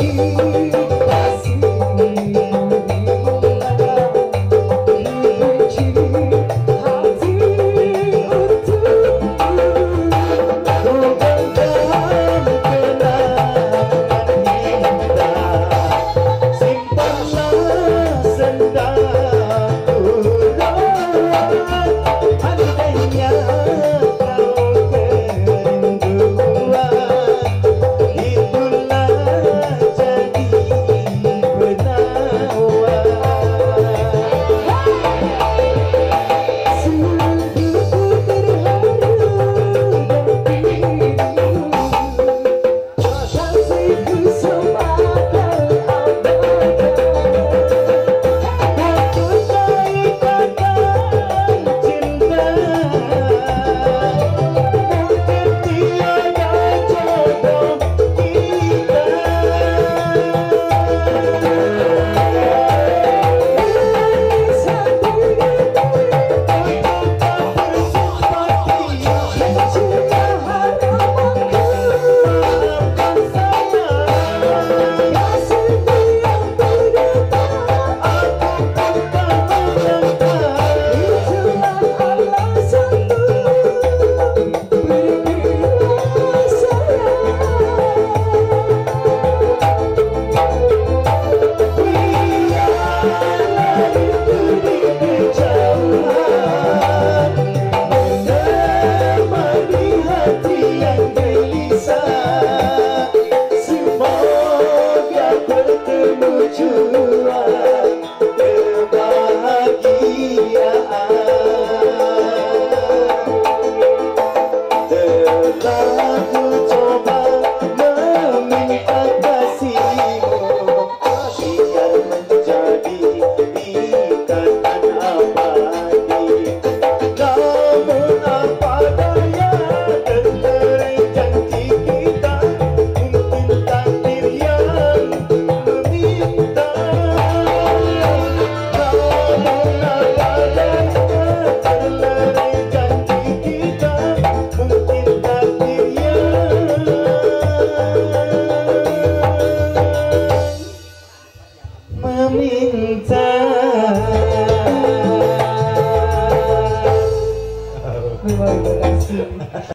you.